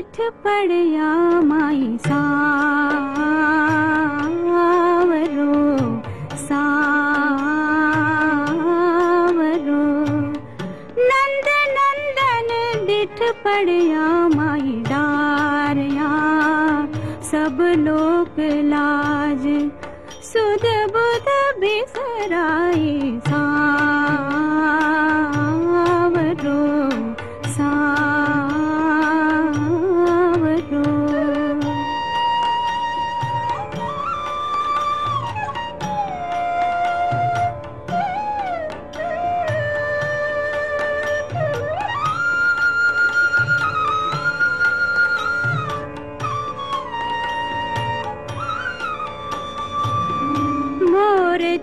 पड़या माई सावरो सावरो। नंद नंदन दिठ पड़या माई डारया सब लोक लाज सुध बुध सावरो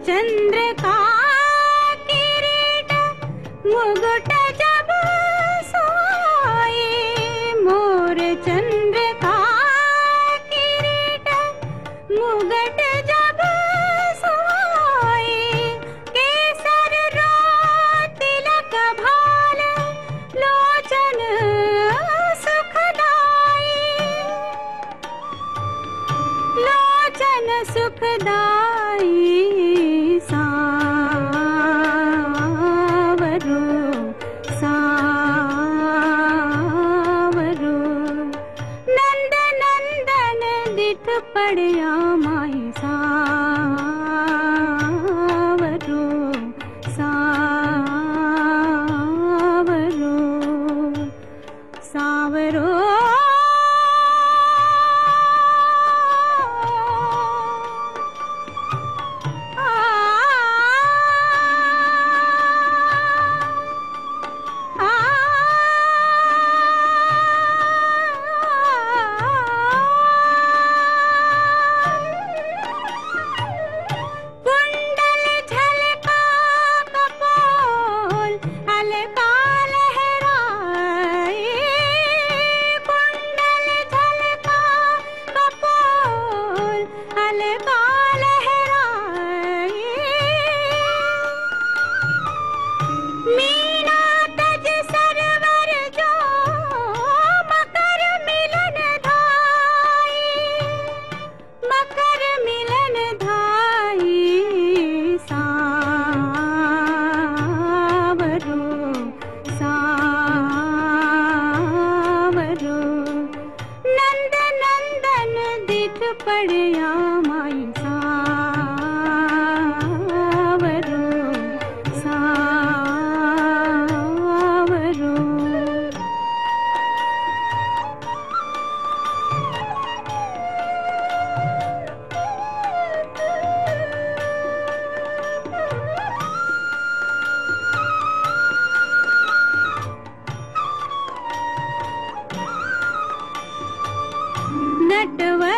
चंद्र का படையா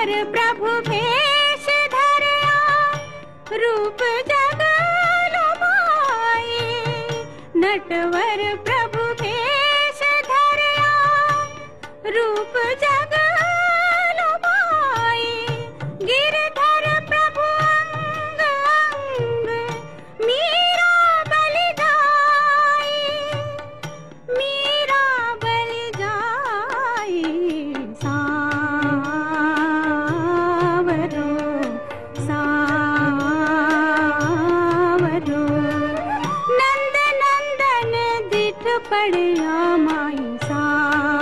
नटवर प्रभु भेष धरया रूप रमाए नटवर प्रभु भेष धरया रूप जग mai xa